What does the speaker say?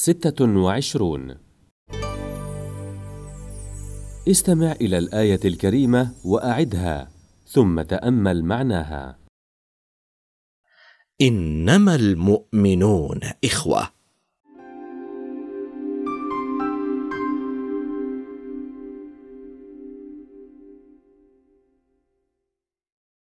ستة وعشرون. استمع إلى الآية الكريمة وأعدها ثم تأمل معناها. إنما المؤمنون إخوة.